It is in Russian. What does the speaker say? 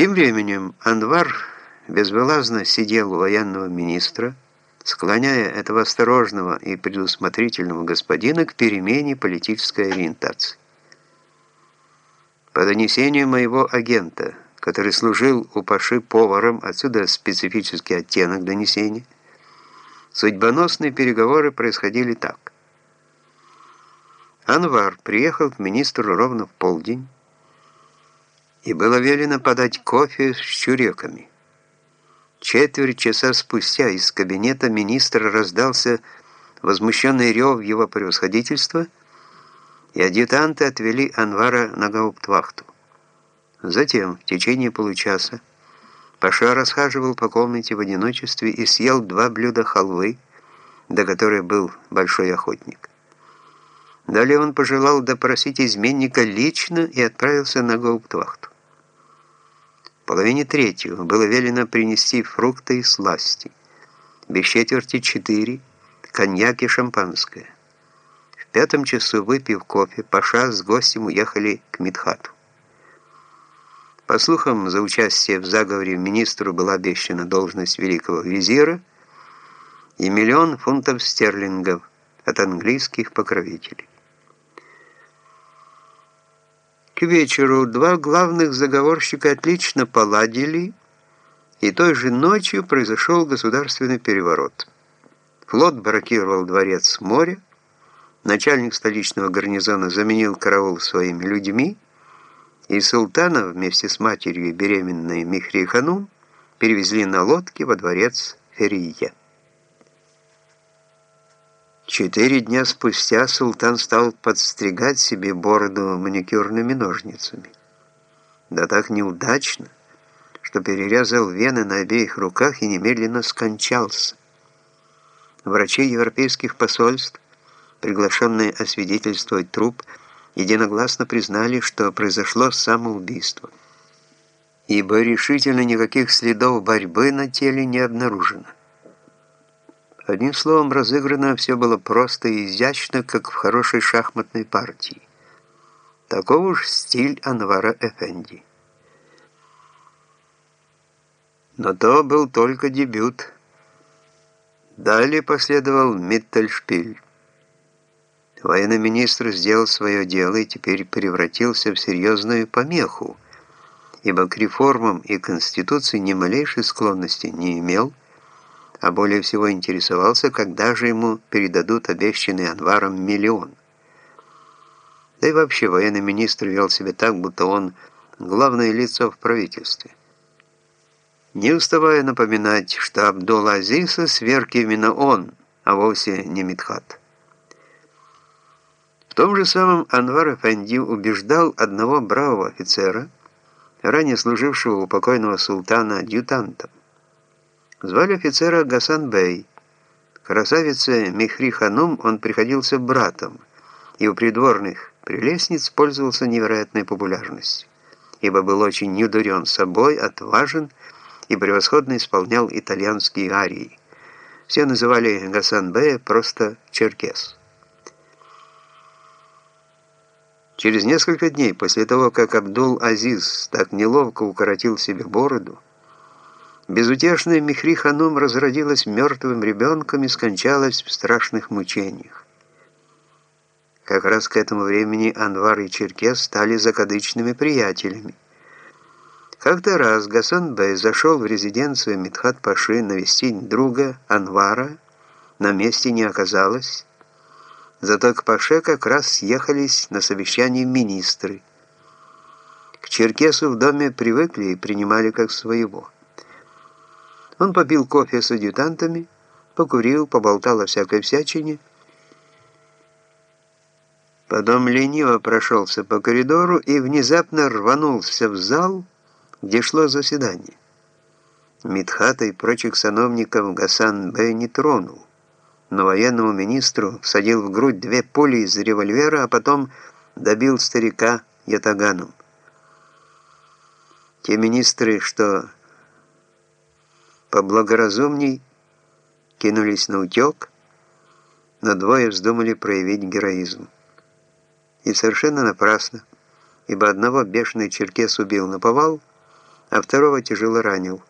Тем временем Анвар безвылазно сидел у военного министра, склоняя этого осторожного и предусмотрительного господина к перемене политической ориентации. По донесению моего агента, который служил у Паши поваром, отсюда специфический оттенок донесения, судьбоносные переговоры происходили так. Анвар приехал к министру ровно в полдень, и было велено подать кофе с чуреками. Четверть часа спустя из кабинета министра раздался возмущенный рев его превосходительства, и адъютанты отвели Анвара на гауптвахту. Затем, в течение получаса, Паша расхаживал по комнате в одиночестве и съел два блюда халвы, до которой был большой охотник. Далее он пожелал допросить изменника лично и отправился на гауптвахту половине третьего было велено принести фрукты и сласти. Без четверти четыре – коньяк и шампанское. В пятом часу, выпив кофе, Паша с гостем уехали к Мидхату. По слухам, за участие в заговоре министру была обещана должность великого визира и миллион фунтов стерлингов от английских покровителей. К вечеру два главных заговорщика отлично поладили, и той же ночью произошел государственный переворот. Флот баррикировал дворец с моря, начальник столичного гарнизона заменил караул своими людьми, и султана вместе с матерью беременной Михри Ханум перевезли на лодке во дворец Ферия. Четыре дня спустя султан стал подстригать себе бороду маникюрными ножницами. Да так неудачно, что перерезал вены на обеих руках и немедленно скончался. Врачи европейских посольств, приглашенные освидетельствовать труп, единогласно признали, что произошло самоубийство, ибо решительно никаких следов борьбы на теле не обнаружено. Одним словом, разыграно все было просто и изящно, как в хорошей шахматной партии. Таков уж стиль Анвара Эфенди. Но то был только дебют. Далее последовал Миттельшпиль. Военный министр сделал свое дело и теперь превратился в серьезную помеху, ибо к реформам и Конституции ни малейшей склонности не имел, а более всего интересовался, когда же ему передадут обещанный Анваром миллион. Да и вообще военный министр вел себя так, будто он главное лицо в правительстве. Не уставая напоминать, что Абдул-Азиса сверг именно он, а вовсе не Мидхат. В том же самом Анвар Эфенди убеждал одного бравого офицера, ранее служившего у покойного султана адъютантом. Звали офицера Гасан Бey. Красавице Михри Ханум он приходился братом, и у придворных прелестниц пользовался невероятной популярностью, ибо был очень недурен собой, отважен и превосходно исполнял итальянские арии. Все называли Гасан Бея просто «Черкес». Через несколько дней после того, как Абдул-Азиз так неловко укоротил себе бороду, Безутешная Михри Ханум разродилась мертвым ребенком и скончалась в страшных мучениях. Как раз к этому времени Анвар и Черкес стали закадычными приятелями. Как-то раз Гасан Бey зашел в резиденцию Митхат Паши навестить друга Анвара, на месте не оказалось, зато к Паше как раз съехались на совещание министры. К Черкесу в доме привыкли и принимали как своего. Он попил кофе с адъютантами, покурил, поболтал о всякой всячине, Потом лениво прошелся по коридору и внезапно рванулся в зал, где шло заседание. Мидхата и прочих сановников Гасан Б. не тронул, но военному министру садил в грудь две пули из револьвера, а потом добил старика ятаганом. Те министры, что поблагоразумней кинулись на утек, но двое вздумали проявить героизм. И совершенно напрасно, ибо одного бешеный черкес убил на повал, а второго тяжело ранил.